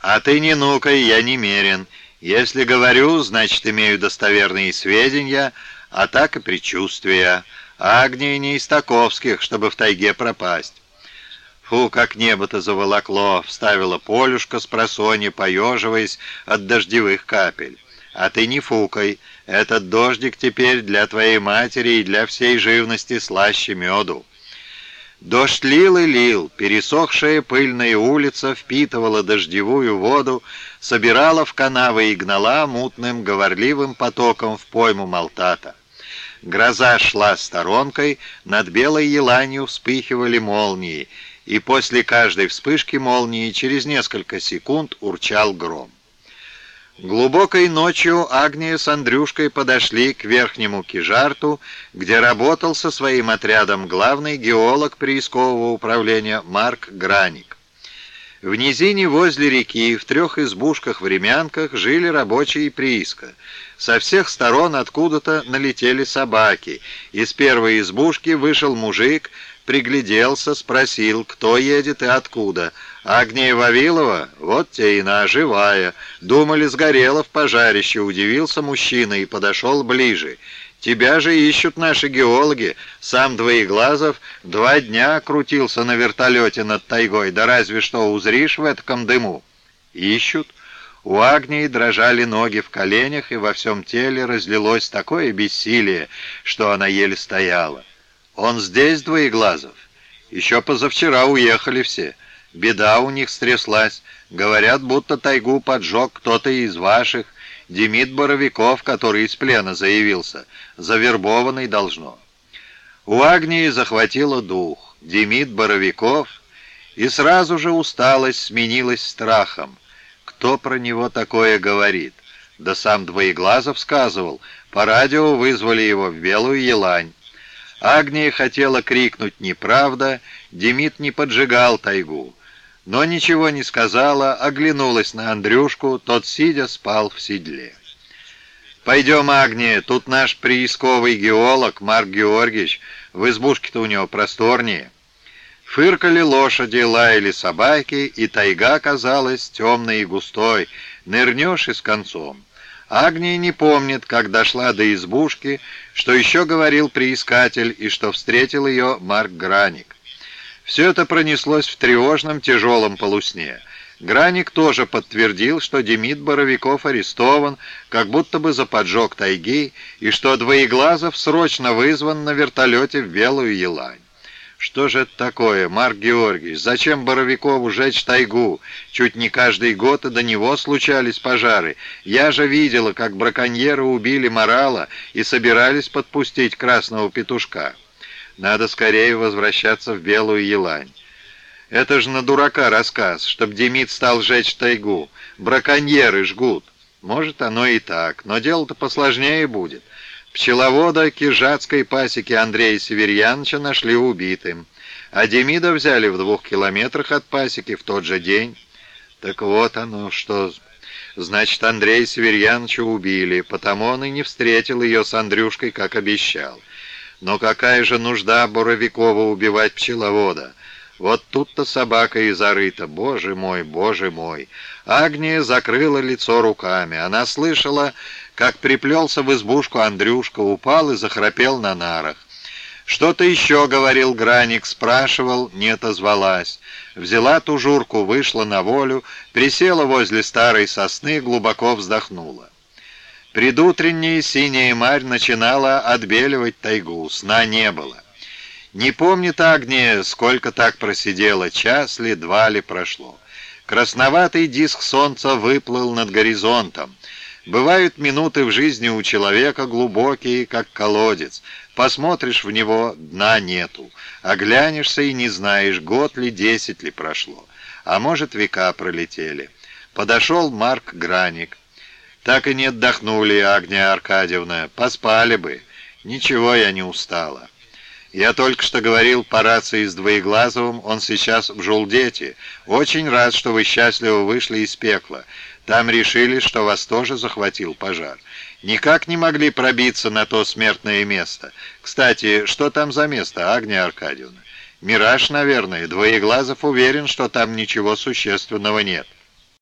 «А ты не нукай, я не мерен. Если говорю, значит, имею достоверные сведения, а так и предчувствия. Агния не из таковских, чтобы в тайге пропасть». Фу, как небо-то заволокло, вставила Полюшка с просони, поеживаясь от дождевых капель. А ты не фукай, этот дождик теперь для твоей матери и для всей живности слаще меду. Дождь лил и лил, пересохшая пыльная улица впитывала дождевую воду, собирала в канавы и гнала мутным говорливым потоком в пойму Малтата. Гроза шла сторонкой, над белой еланью вспыхивали молнии, и после каждой вспышки молнии через несколько секунд урчал гром. Глубокой ночью Агния с Андрюшкой подошли к верхнему кижарту, где работал со своим отрядом главный геолог приискового управления Марк Граник. В низине возле реки, в трех избушках-времянках жили рабочие прииска. Со всех сторон откуда-то налетели собаки. Из первой избушки вышел мужик, пригляделся, спросил, кто едет и откуда. «Агния Вавилова? Вот те и на, живая. Думали, сгорела в пожарище», — удивился мужчина и подошел ближе. «Тебя же ищут наши геологи. Сам Двоеглазов два дня крутился на вертолете над тайгой, да разве что узришь в этом дыму». «Ищут?» У Агнии дрожали ноги в коленях, и во всем теле разлилось такое бессилие, что она еле стояла. «Он здесь, Двоеглазов? Еще позавчера уехали все». Беда у них стряслась. Говорят, будто тайгу поджег кто-то из ваших. Демид Боровиков, который из плена заявился. Завербованный должно. У Агнии захватило дух. Демид Боровиков. И сразу же усталость сменилась страхом. Кто про него такое говорит? Да сам Двоеглазов сказывал. По радио вызвали его в Белую Елань. Агния хотела крикнуть «Неправда!» Демид не поджигал тайгу но ничего не сказала, оглянулась на Андрюшку, тот, сидя, спал в седле. «Пойдем, Агния, тут наш приисковый геолог Марк Георгиевич, в избушке-то у него просторнее». Фыркали лошади, лаяли собаки, и тайга казалась темной и густой, нырнешь и с концом. Агния не помнит, как дошла до избушки, что еще говорил приискатель и что встретил ее Марк Граник. Все это пронеслось в тревожном тяжелом полусне. Граник тоже подтвердил, что Демид Боровиков арестован, как будто бы за поджог тайги, и что Двоеглазов срочно вызван на вертолете в Белую Елань. Что же это такое, Марк Георгиевич? Зачем Боровикову жечь тайгу? Чуть не каждый год и до него случались пожары. Я же видела, как браконьеры убили морала и собирались подпустить красного петушка. Надо скорее возвращаться в Белую Елань. Это же на дурака рассказ, чтоб Демид стал жечь тайгу. Браконьеры жгут. Может, оно и так, но дело-то посложнее будет. Пчеловода кижатской пасеки Андрея Северьяновича нашли убитым, а Демида взяли в двух километрах от пасеки в тот же день. Так вот оно что... Значит, Андрея Северьяновича убили, потому он и не встретил ее с Андрюшкой, как обещал. Но какая же нужда Боровикова убивать пчеловода? Вот тут-то собака и зарыта. Боже мой, боже мой! Агния закрыла лицо руками. Она слышала, как приплелся в избушку Андрюшка, упал и захрапел на нарах. «Что-то еще», — говорил Граник, спрашивал, не отозвалась. Взяла тужурку, вышла на волю, присела возле старой сосны, глубоко вздохнула. Предутренняя синяя марь начинала отбеливать тайгу, сна не было. Не помнит Агния, сколько так просидела, час ли, два ли прошло. Красноватый диск солнца выплыл над горизонтом. Бывают минуты в жизни у человека глубокие, как колодец. Посмотришь в него, дна нету. Оглянешься и не знаешь, год ли, десять ли прошло. А может, века пролетели. Подошел Марк Граник. Так и не отдохнули, Агния Аркадьевна. Поспали бы. Ничего я не устала. Я только что говорил по рации с Двоеглазовым, он сейчас в Жулдете. Очень рад, что вы счастливо вышли из пекла. Там решили, что вас тоже захватил пожар. Никак не могли пробиться на то смертное место. Кстати, что там за место, Агния Аркадьевна? Мираж, наверное. Двоеглазов уверен, что там ничего существенного нет.